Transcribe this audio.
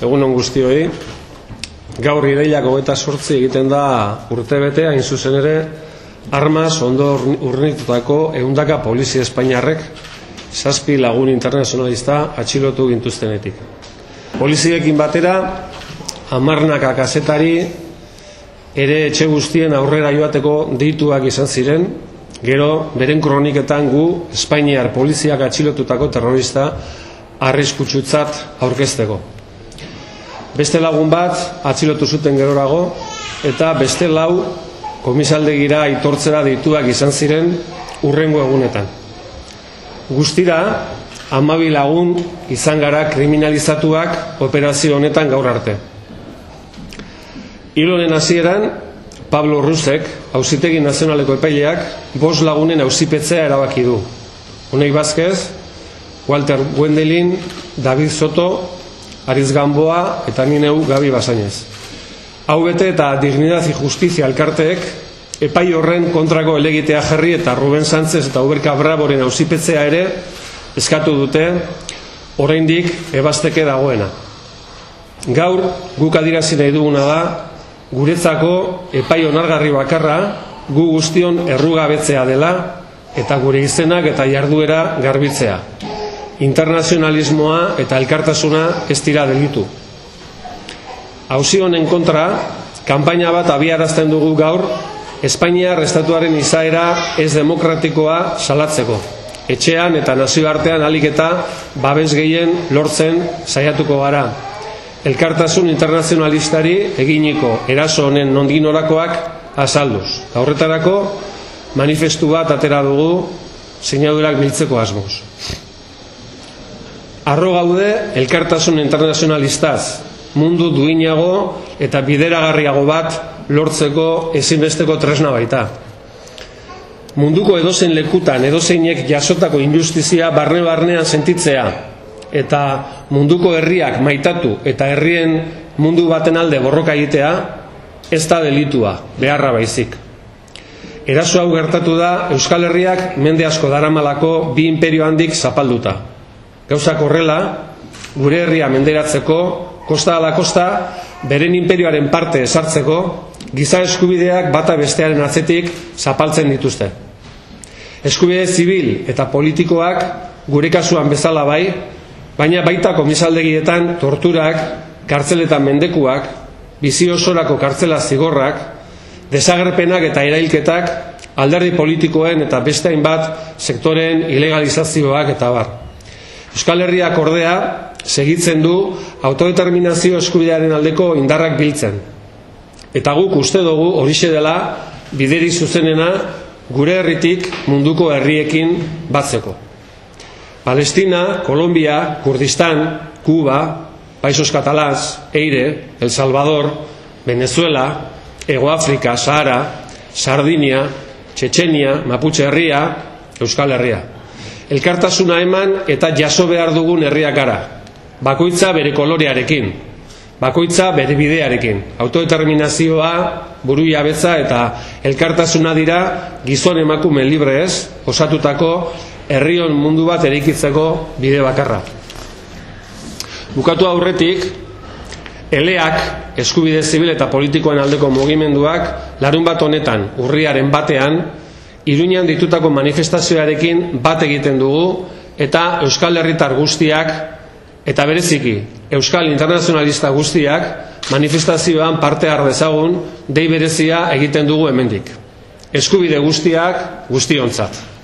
egun on guztioi. Gaur irailak hogeta sortzi egiten da urtebete hain zuzen ere armaz ondo urnitutako eundaka polizia espainiarrek zazpi lagun internazionalista atxilotu gintuztenetik. Poliziekin batera, amarnaka kazetari ere etxe guztien aurrera joateko deituak izan ziren, gero beren kroniketan gu Espainiar poliziak atxilotutako terrorista arriskutsutzat aurkezteko. Beste lagun bat atxilotu zuten gerorago eta beste lau komisaldegira aitortzera dituak izan ziren urrengo egunetan. Guztira, amabi lagun izan gara kriminalizatuak operazio honetan gaur arte. Ilonen hasieran Pablo Rusek, hausitegi nazionaleko epaileak, bos lagunen hausipetzea erabaki du. Honei Vázquez, Walter Wendelin, David Soto, Ariz Gamboa eta nineu Gabi Basainez. Hau bete eta Dignidad y Justizia elkarteek epai horren kontrako elegitea jarri eta Ruben Sánchez eta Uberka Braboren ausipetzea ere eskatu dute oraindik ebasteke dagoena. Gaur guk adirazi nahi duguna da guretzako epai onargarri bakarra gu guztion errugabetzea dela eta gure izenak eta jarduera garbitzea internazionalismoa eta elkartasuna ez dira delitu. Hauzi honen kontra, kanpaina bat abiarazten dugu gaur, Espainiar estatuaren izaera ez demokratikoa salatzeko. Etxean eta nazioartean alik eta babes gehien lortzen saiatuko gara. Elkartasun internazionalistari eginiko eraso honen nondin orakoak azalduz. Horretarako manifestu bat atera dugu sinadurak biltzeko asmoz. Arro gaude elkartasun internazionalistaz, mundu duinago eta bideragarriago bat lortzeko ezinbesteko tresna baita. Munduko edozein lekutan, edozeinek jasotako injustizia barne-barnean sentitzea, eta munduko herriak maitatu eta herrien mundu baten alde borroka egitea, ez da delitua, beharra baizik. Eraso hau gertatu da Euskal Herriak mende asko daramalako bi imperio handik zapalduta. Gauzak horrela, gure herria menderatzeko, kosta ala kosta, beren imperioaren parte esartzeko, giza eskubideak bata bestearen atzetik zapaltzen dituzte. Eskubide zibil eta politikoak gure kasuan bezala bai, baina baita komisaldegietan torturak, kartzeletan mendekuak, bizi osorako kartzela zigorrak, desagerpenak eta erailketak, alderdi politikoen eta beste hainbat sektoren ilegalizazioak eta bar. Euskal Herriak ordea segitzen du autodeterminazio eskubidearen aldeko indarrak biltzen. Eta guk uste dugu horixe dela bideri zuzenena gure herritik munduko herriekin batzeko. Palestina, Kolombia, Kurdistan, Kuba, Paisos Katalaz, Eire, El Salvador, Venezuela, Ego Afrika, Sahara, Sardinia, Txetxenia, Mapuche Herria, Euskal Herria elkartasuna eman eta jaso behar dugun herriak gara. Bakoitza bere kolorearekin, bakoitza bere bidearekin. Autodeterminazioa, buru jabetza eta elkartasuna dira gizon emakume libre ez, osatutako herrion mundu bat erikitzeko bide bakarra. Bukatu aurretik, eleak eskubide zibil eta politikoen aldeko mugimenduak larun bat honetan, urriaren batean, Iruñan ditutako manifestazioarekin bat egiten dugu eta Euskal Herritar guztiak eta bereziki Euskal Internazionalista guztiak manifestazioan parte har dezagun dei berezia egiten dugu hemendik. Eskubide guztiak guztiontzat.